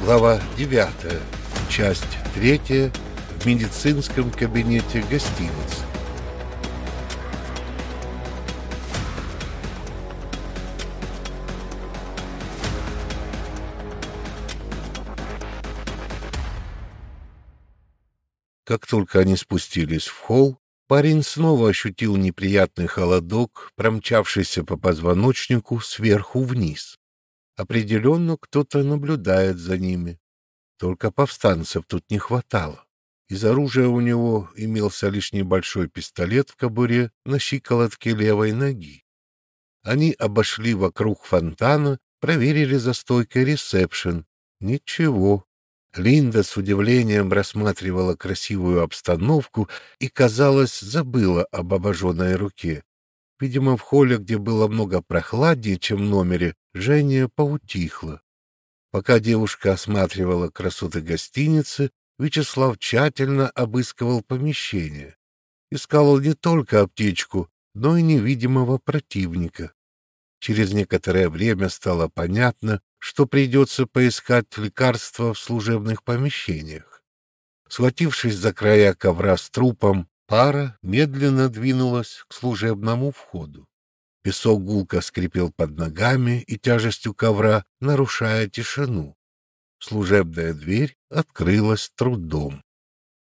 Глава 9. Часть 3. В медицинском кабинете гостиницы. Как только они спустились в холл, парень снова ощутил неприятный холодок, промчавшийся по позвоночнику сверху вниз. Определенно кто-то наблюдает за ними. Только повстанцев тут не хватало. Из оружия у него имелся лишь небольшой пистолет в кобуре на щиколотке левой ноги. Они обошли вокруг фонтана, проверили за стойкой ресепшн. Ничего. Линда с удивлением рассматривала красивую обстановку и, казалось, забыла об обожженной руке. Видимо, в холле, где было много прохладнее, чем в номере, Женя поутихла. Пока девушка осматривала красоты гостиницы, Вячеслав тщательно обыскивал помещение. Искал не только аптечку, но и невидимого противника. Через некоторое время стало понятно, что придется поискать лекарства в служебных помещениях. Схватившись за края ковра с трупом, пара медленно двинулась к служебному входу. Песок гулко скрипел под ногами и тяжестью ковра, нарушая тишину. Служебная дверь открылась трудом.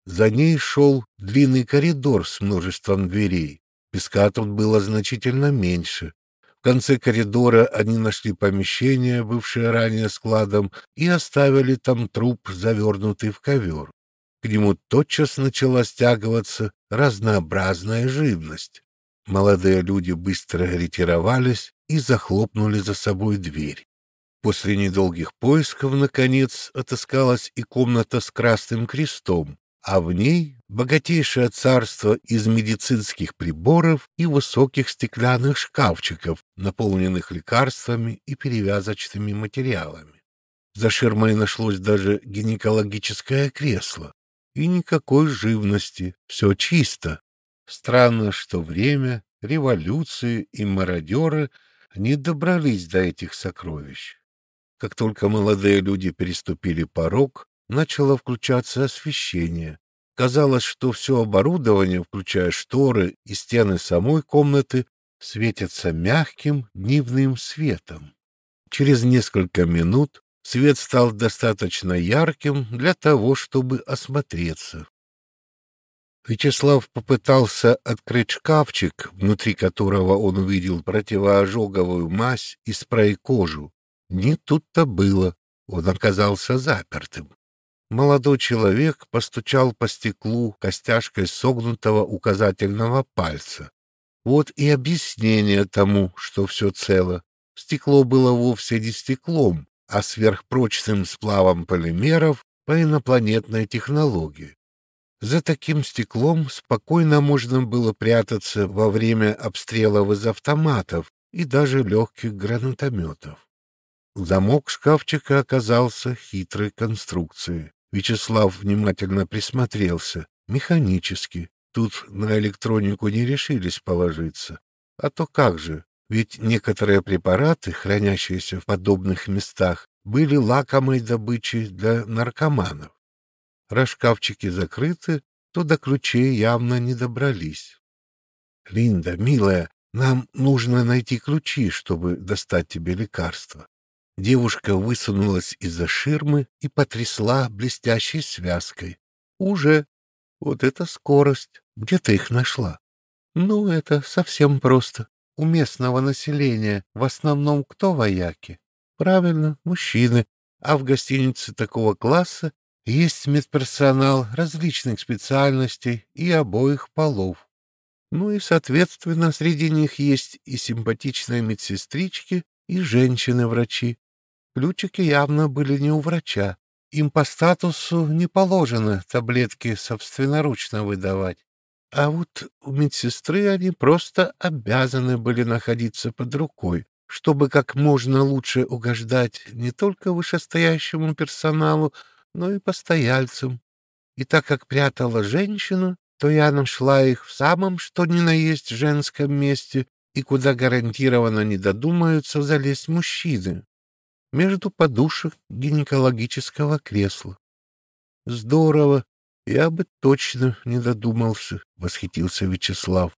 За ней шел длинный коридор с множеством дверей. Песка тут было значительно меньше. В конце коридора они нашли помещение, бывшее ранее складом, и оставили там труп, завернутый в ковер. К нему тотчас начала стягиваться разнообразная живность. Молодые люди быстро ретировались и захлопнули за собой дверь. После недолгих поисков, наконец, отыскалась и комната с красным крестом, а в ней богатейшее царство из медицинских приборов и высоких стеклянных шкафчиков, наполненных лекарствами и перевязочными материалами. За ширмой нашлось даже гинекологическое кресло. И никакой живности, все чисто, Странно, что время, революции и мародеры не добрались до этих сокровищ. Как только молодые люди переступили порог, начало включаться освещение. Казалось, что все оборудование, включая шторы и стены самой комнаты, светятся мягким дневным светом. Через несколько минут свет стал достаточно ярким для того, чтобы осмотреться. Вячеслав попытался открыть шкафчик, внутри которого он увидел противоожоговую мазь и спрей-кожу. Не тут-то было, он оказался запертым. Молодой человек постучал по стеклу костяшкой согнутого указательного пальца. Вот и объяснение тому, что все цело. Стекло было вовсе не стеклом, а сверхпрочным сплавом полимеров по инопланетной технологии. За таким стеклом спокойно можно было прятаться во время обстрелов из автоматов и даже легких гранатометов. Замок шкафчика оказался хитрой конструкцией. Вячеслав внимательно присмотрелся. Механически. Тут на электронику не решились положиться. А то как же, ведь некоторые препараты, хранящиеся в подобных местах, были лакомой добычей для наркоманов раз шкафчики закрыты, то до ключей явно не добрались. — Линда, милая, нам нужно найти ключи, чтобы достать тебе лекарство. Девушка высунулась из-за ширмы и потрясла блестящей связкой. — Уже. Вот это скорость. Где ты их нашла? — Ну, это совсем просто. У местного населения в основном кто вояки? Правильно, мужчины. А в гостинице такого класса есть медперсонал различных специальностей и обоих полов. Ну и, соответственно, среди них есть и симпатичные медсестрички, и женщины-врачи. Ключики явно были не у врача. Им по статусу не положено таблетки собственноручно выдавать. А вот у медсестры они просто обязаны были находиться под рукой, чтобы как можно лучше угождать не только вышестоящему персоналу, но и постояльцам. И так как прятала женщину, то я нашла их в самом что ни на есть женском месте и куда гарантированно не додумаются залезть мужчины. между подушек гинекологического кресла. Здорово, я бы точно не додумался, восхитился Вячеслав.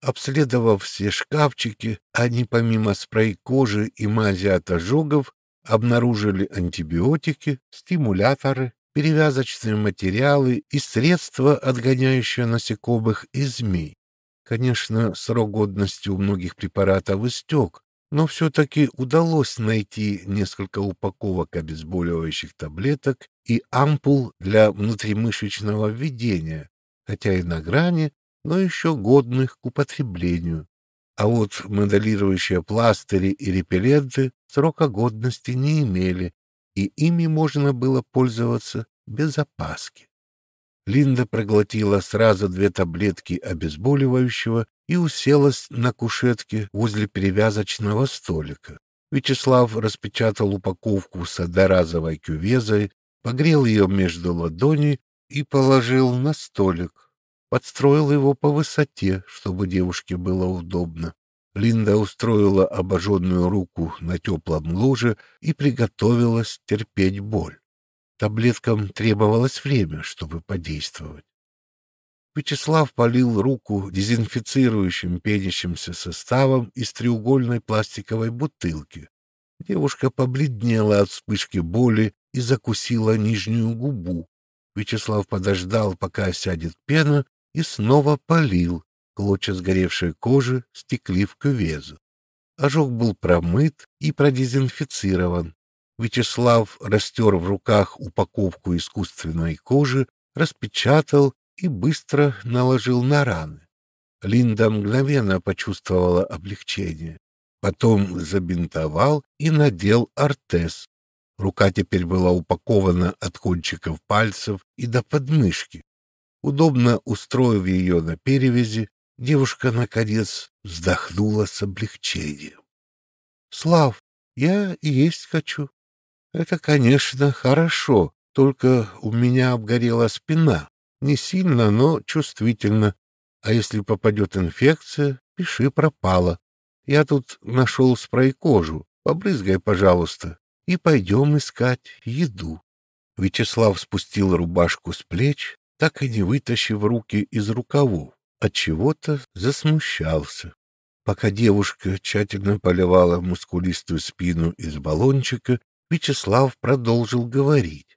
Обследовав все шкафчики, они помимо спрей кожи и мази от ожогов обнаружили антибиотики, стимуляторы, перевязочные материалы и средства, отгоняющие насекомых и змей. Конечно, срок годности у многих препаратов истек, но все-таки удалось найти несколько упаковок обезболивающих таблеток и ампул для внутримышечного введения, хотя и на грани, но еще годных к употреблению. А вот моделирующие пластыри и репелленты срока годности не имели, и ими можно было пользоваться без опаски. Линда проглотила сразу две таблетки обезболивающего и уселась на кушетке возле перевязочного столика. Вячеслав распечатал упаковку с одноразовой кювезой, погрел ее между ладоней и положил на столик. Подстроил его по высоте, чтобы девушке было удобно. Линда устроила обожженную руку на теплом ложе и приготовилась терпеть боль. Таблеткам требовалось время, чтобы подействовать. Вячеслав полил руку дезинфицирующим пенящимся составом из треугольной пластиковой бутылки. Девушка побледнела от вспышки боли и закусила нижнюю губу. Вячеслав подождал, пока сядет пена, и снова полил. Клочья сгоревшей кожи стекли в кювезу. Ожог был промыт и продезинфицирован. Вячеслав растер в руках упаковку искусственной кожи, распечатал и быстро наложил на раны. Линда мгновенно почувствовала облегчение. Потом забинтовал и надел ортез. Рука теперь была упакована от кончиков пальцев и до подмышки. Удобно устроив ее на перевязи, девушка, наконец, вздохнула с облегчением. — Слав, я есть хочу. Это, конечно, хорошо, только у меня обгорела спина. Не сильно, но чувствительно. А если попадет инфекция, пиши пропало. Я тут нашел спрей-кожу. Побрызгай, пожалуйста, и пойдем искать еду. Вячеслав спустил рубашку с плеч, так и не вытащив руки из рукавов. От чего-то засмущался. Пока девушка тщательно поливала мускулистую спину из баллончика, Вячеслав продолжил говорить.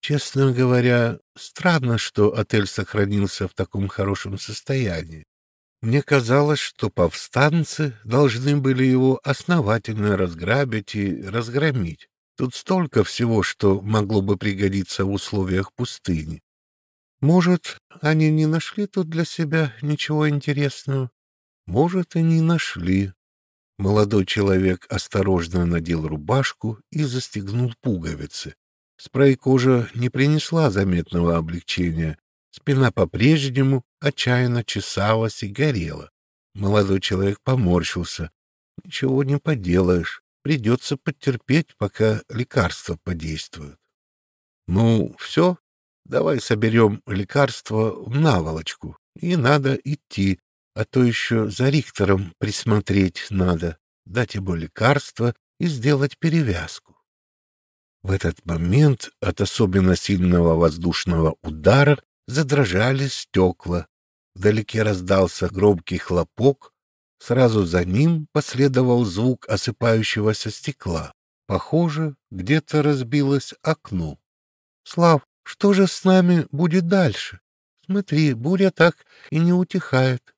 Честно говоря, странно, что отель сохранился в таком хорошем состоянии. Мне казалось, что повстанцы должны были его основательно разграбить и разгромить. Тут столько всего, что могло бы пригодиться в условиях пустыни. Может, они не нашли тут для себя ничего интересного? Может, и не нашли. Молодой человек осторожно надел рубашку и застегнул пуговицы. Спрей-кожа не принесла заметного облегчения. Спина по-прежнему отчаянно чесалась и горела. Молодой человек поморщился. Ничего не поделаешь. Придется потерпеть, пока лекарства подействуют. Ну, все, давай соберем лекарства в наволочку. И надо идти, а то еще за Риктором присмотреть надо, дать ему лекарство и сделать перевязку. В этот момент от особенно сильного воздушного удара задрожали стекла. Вдалеке раздался громкий хлопок, сразу за ним последовал звук осыпающегося стекла. Похоже, где-то разбилось окно. — Слав, что же с нами будет дальше? Смотри, буря так и не утихает.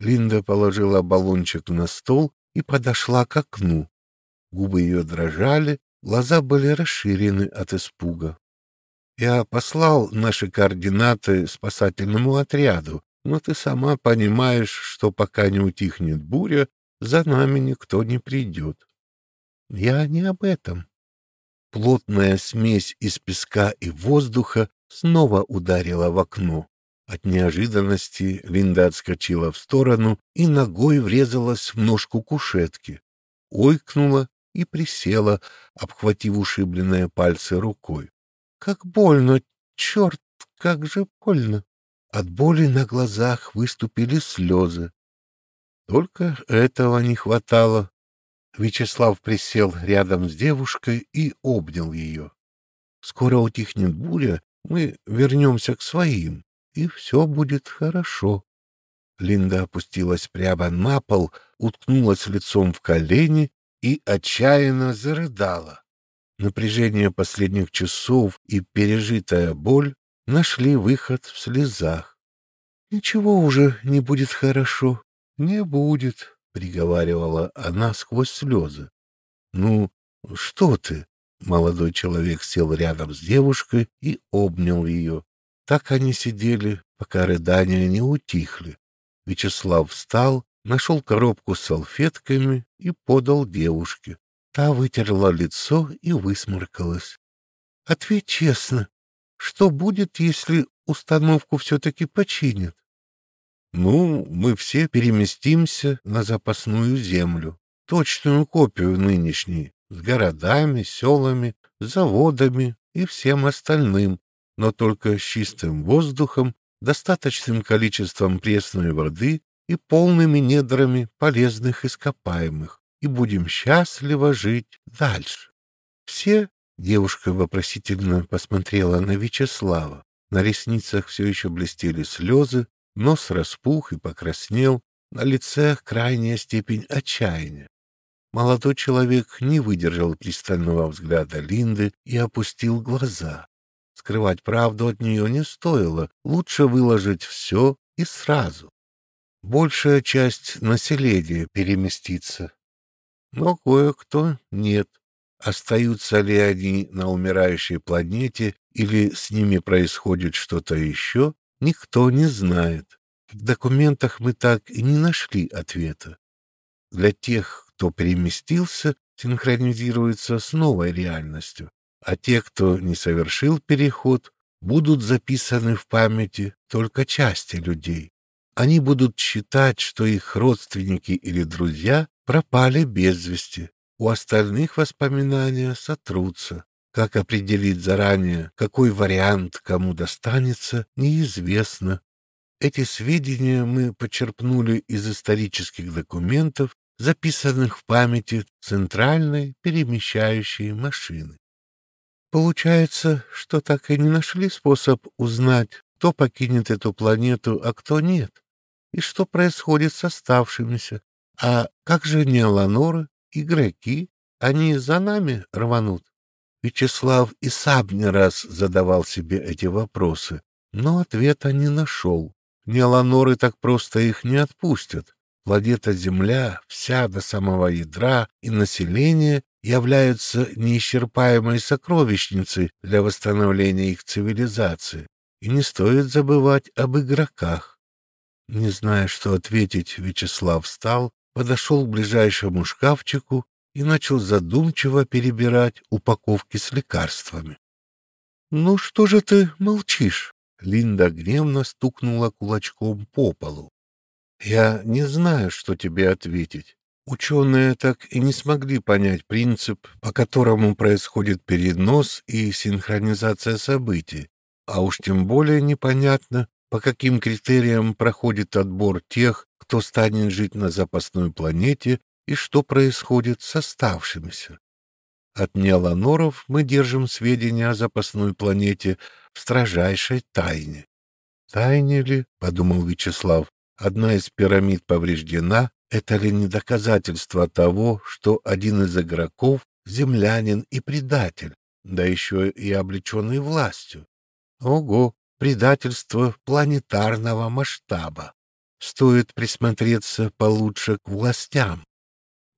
Линда положила баллончик на стол и подошла к окну. Губы ее дрожали, глаза были расширены от испуга. Я послал наши координаты спасательному отряду, но ты сама понимаешь, что пока не утихнет буря, за нами никто не придет. Я не об этом. Плотная смесь из песка и воздуха снова ударила в окно. От неожиданности Линда отскочила в сторону и ногой врезалась в ножку кушетки. Ойкнула и присела, обхватив ушибленные пальцы рукой. «Как больно! Черт, как же больно!» От боли на глазах выступили слезы. Только этого не хватало. Вячеслав присел рядом с девушкой и обнял ее. Скоро утихнет буря, мы вернемся к своим, и все будет хорошо. Линда опустилась прямо на пол, уткнулась лицом в колени и отчаянно зарыдала. Напряжение последних часов и пережитая боль нашли выход в слезах. «Ничего уже не будет хорошо, не будет», — приговаривала она сквозь слезы. «Ну, что ты?» Молодой человек сел рядом с девушкой и обнял ее. Так они сидели, пока рыдания не утихли. Вячеслав встал, нашел коробку с салфетками и подал девушке. Та вытерла лицо и высморкалась. — Ответь честно, что будет, если установку все-таки починят? — Ну, мы все переместимся на запасную землю, точную копию нынешней, с городами, селами, заводами и всем остальным, но только с чистым воздухом, достаточным количеством пресной воды и полными недрами полезных ископаемых, и будем счастливо жить дальше. Все девушка вопросительно посмотрела на Вячеслава. На ресницах все еще блестели слезы, нос распух и покраснел, на лице крайняя степень отчаяния. Молодой человек не выдержал пристального взгляда Линды и опустил глаза. Скрывать правду от нее не стоило, лучше выложить все и сразу. Большая часть населения переместится, но кое-кто нет. Остаются ли они на умирающей планете или с ними происходит что-то еще, никто не знает. В документах мы так и не нашли ответа. Для тех, кто переместился, синхронизируется с новой реальностью, а те, кто не совершил переход, будут записаны в памяти только части людей. Они будут считать, что их родственники или друзья пропали без вести. У остальных воспоминания сотрутся. Как определить заранее, какой вариант кому достанется, неизвестно. Эти сведения мы почерпнули из исторических документов записанных в памяти центральной перемещающей машины. Получается, что так и не нашли способ узнать, кто покинет эту планету, а кто нет, и что происходит с оставшимися. А как же Неоланоры, игроки, они за нами рванут? Вячеслав и сам не раз задавал себе эти вопросы, но ответа не нашел. Неоланоры так просто их не отпустят. Планета Земля, вся до самого ядра и населения, являются неисчерпаемой сокровищницей для восстановления их цивилизации. И не стоит забывать об игроках. Не зная, что ответить, Вячеслав встал, подошел к ближайшему шкафчику и начал задумчиво перебирать упаковки с лекарствами. — Ну что же ты молчишь? Линда гневно стукнула кулачком по полу. Я не знаю, что тебе ответить. Ученые так и не смогли понять принцип, по которому происходит перенос и синхронизация событий, а уж тем более непонятно, по каким критериям проходит отбор тех, кто станет жить на запасной планете и что происходит с оставшимися. От неоланоров мы держим сведения о запасной планете в строжайшей тайне. «Тайне ли?» — подумал Вячеслав. Одна из пирамид повреждена, это ли не доказательство того, что один из игроков — землянин и предатель, да еще и облеченный властью? Ого, предательство планетарного масштаба. Стоит присмотреться получше к властям.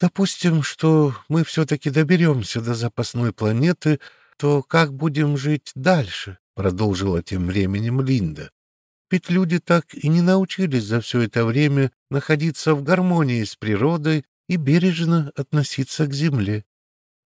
Допустим, что мы все-таки доберемся до запасной планеты, то как будем жить дальше? — продолжила тем временем Линда. Ведь люди так и не научились за все это время находиться в гармонии с природой и бережно относиться к Земле.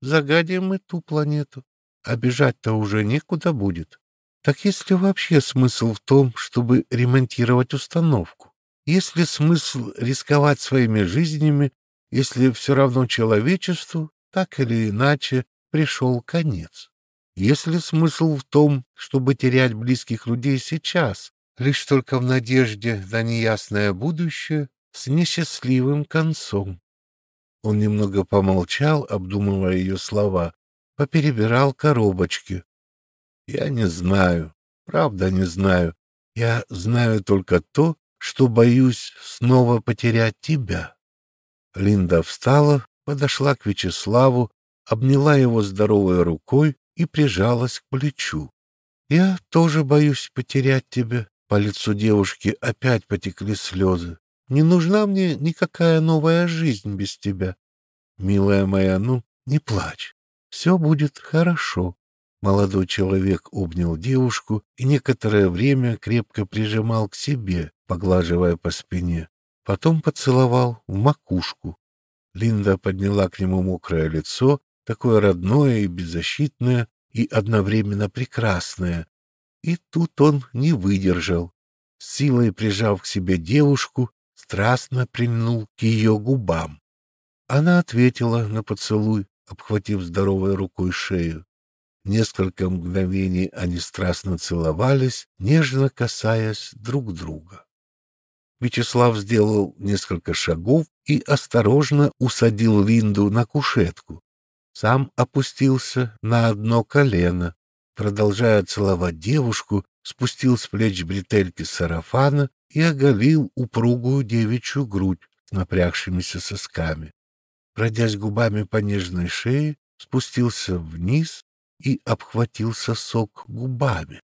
Загадим мы ту планету, бежать-то уже некуда будет. Так есть ли вообще смысл в том, чтобы ремонтировать установку? Есть ли смысл рисковать своими жизнями, если все равно человечеству, так или иначе, пришел конец? Есть ли смысл в том, чтобы терять близких людей сейчас, лишь только в надежде на неясное будущее с несчастливым концом. Он немного помолчал, обдумывая ее слова, поперебирал коробочки. Я не знаю, правда не знаю. Я знаю только то, что боюсь снова потерять тебя. Линда встала, подошла к Вячеславу, обняла его здоровой рукой и прижалась к плечу. Я тоже боюсь потерять тебя. По лицу девушки опять потекли слезы. Не нужна мне никакая новая жизнь без тебя. Милая моя, ну, не плачь. Все будет хорошо. Молодой человек обнял девушку и некоторое время крепко прижимал к себе, поглаживая по спине. Потом поцеловал в макушку. Линда подняла к нему мокрое лицо, такое родное и беззащитное, и одновременно прекрасное. И тут он не выдержал. силой прижав к себе девушку, страстно прильнул к ее губам. Она ответила на поцелуй, обхватив здоровой рукой шею. Несколько мгновений они страстно целовались, нежно касаясь друг друга. Вячеслав сделал несколько шагов и осторожно усадил Линду на кушетку. Сам опустился на одно колено, продолжая целовать девушку, спустил с плеч бретельки сарафана и оголил упругую девичью грудь с напрягшимися сосками. Пройдясь губами по нежной шее, спустился вниз и обхватил сосок губами.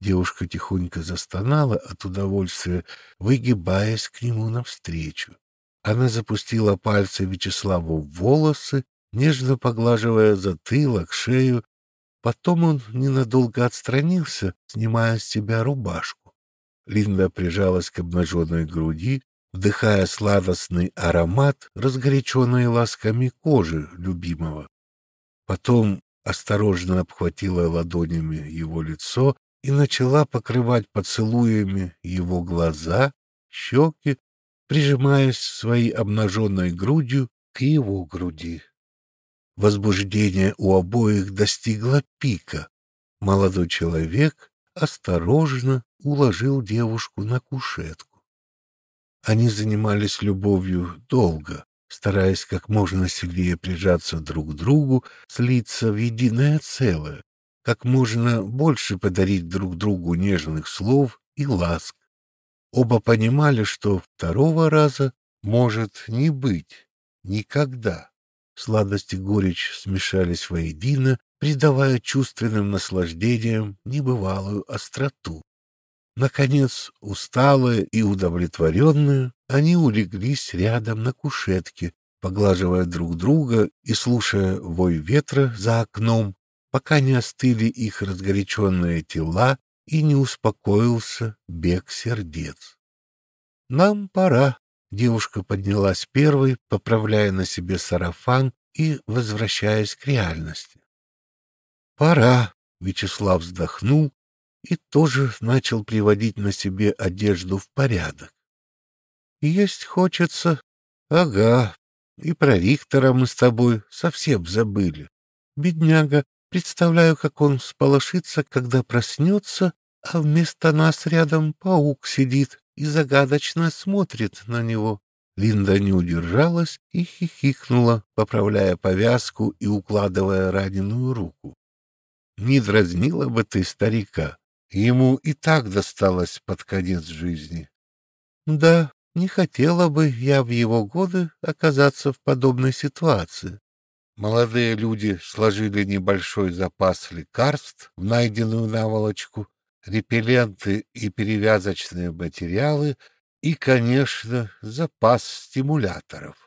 Девушка тихонько застонала от удовольствия, выгибаясь к нему навстречу. Она запустила пальцы Вячеславу в волосы, нежно поглаживая затылок, шею. Потом он ненадолго отстранился, снимая с себя рубашку. Линда прижалась к обнаженной груди, вдыхая сладостный аромат, разгоряченной ласками кожи любимого. Потом осторожно обхватила ладонями его лицо и начала покрывать поцелуями его глаза, щеки, прижимаясь своей обнаженной грудью к его груди. Возбуждение у обоих достигло пика. Молодой человек осторожно уложил девушку на кушетку. Они занимались любовью долго, стараясь как можно сильнее прижаться друг к другу, слиться в единое целое, как можно больше подарить друг другу нежных слов и ласк. Оба понимали, что второго раза может не быть никогда. Сладость и горечь смешались воедино, придавая чувственным наслаждениям небывалую остроту. Наконец, усталые и удовлетворенные, они улеглись рядом на кушетке, поглаживая друг друга и слушая вой ветра за окном, пока не остыли их разгоряченные тела и не успокоился бег сердец. «Нам пора», — девушка поднялась первой, поправляя на себе сарафан и возвращаясь к реальности. «Пора», — Вячеслав вздохнул и тоже начал приводить на себе одежду в порядок. Есть хочется. Ага, и про Риктора мы с тобой совсем забыли. Бедняга, представляю, как он сполошится, когда проснется, а вместо нас рядом паук сидит и загадочно смотрит на него. Линда не удержалась и хихикнула, поправляя повязку и укладывая раненую руку. Не дразнила бы ты старика, Ему и так досталось под конец жизни. Да, не хотела бы я в его годы оказаться в подобной ситуации. Молодые люди сложили небольшой запас лекарств в найденную наволочку, репелленты и перевязочные материалы и, конечно, запас стимуляторов.